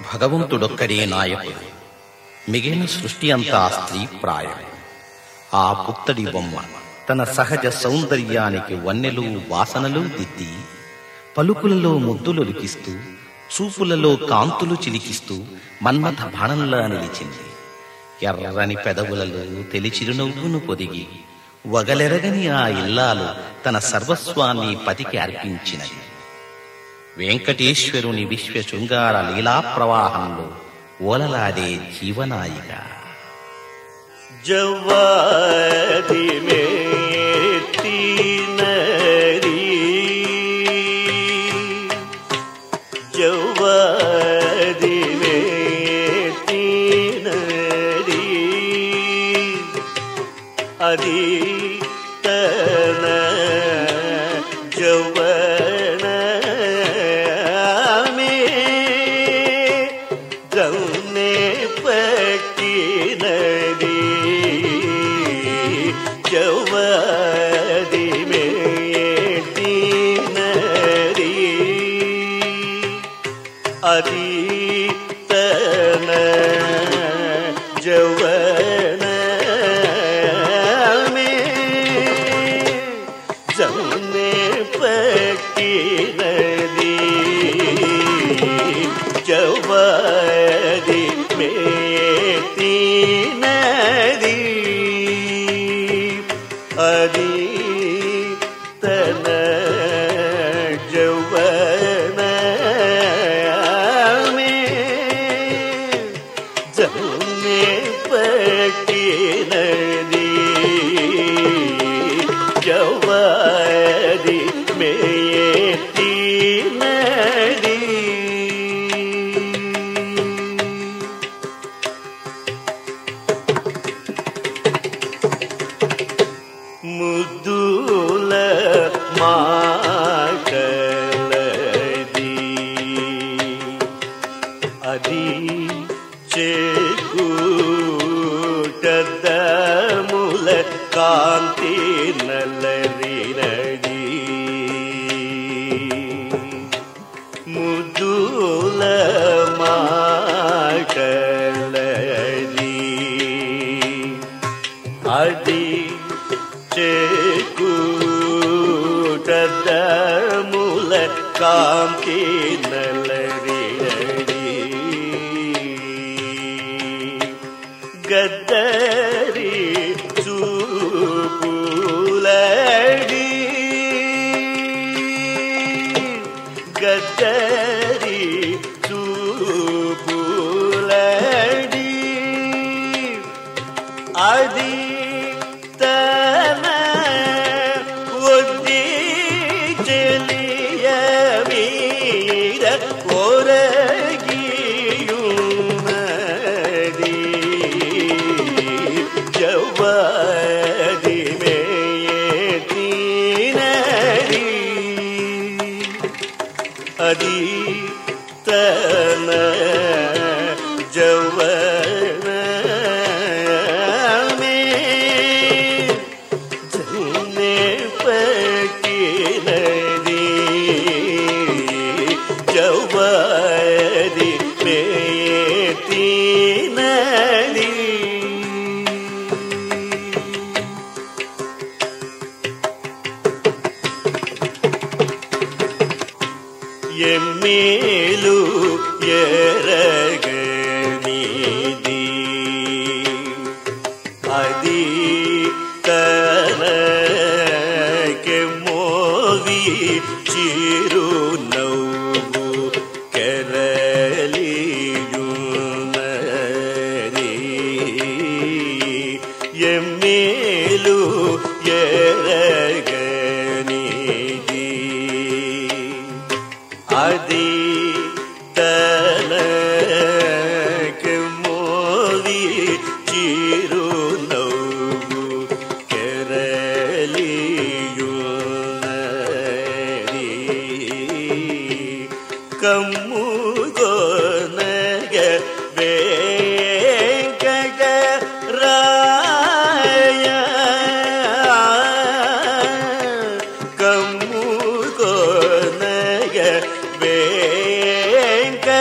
భగవంతుడొక్కడే నాయకుడు. మిగిలిన సృష్టి అంతా స్త్రీ ప్రాయం ఆ పుత్తడి బొమ్మ తన సహజ సౌందర్యానికి వన్నెలు వాసనలు దిద్ది పలుకులలో ముద్దులొలికిస్తూ చూపులలో కాంతులు చిలికిస్తూ మన్మథ బాణంలా నిలిచింది. ఎర్రని పెదవులలో తెలిచిరునవ్వును పొదిగి వగలెరగని ఆ ఇల్లాలు తన సర్వస్వాన్ని పతికి అర్పించినది వెంకటేశ్వరుని విశ్వ శృంగార లీలా ప్రవాహంలో ఓలలాడే జీవనాయిక అది తన జవ யவதிமேட்டினரி அதீத்தன ஜவனமே ஜமே பட்டினதி ஜவதிமே ಿ ಚೇಕೂಟದ ಮೂಲ ಕಾಂತಿ ನಲ್ಲರಿರಡಿ ಮುದೂಲ ಮಾಟಳದಿ ಅಡಿ ಚೇಕೂಟದ ಮೂಲ ಕಾಂತಿ ನಲ್ಲ கத்தரி சூலடி கத்தரி சூலடி அதி पर மேலு ஏ आदि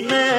me.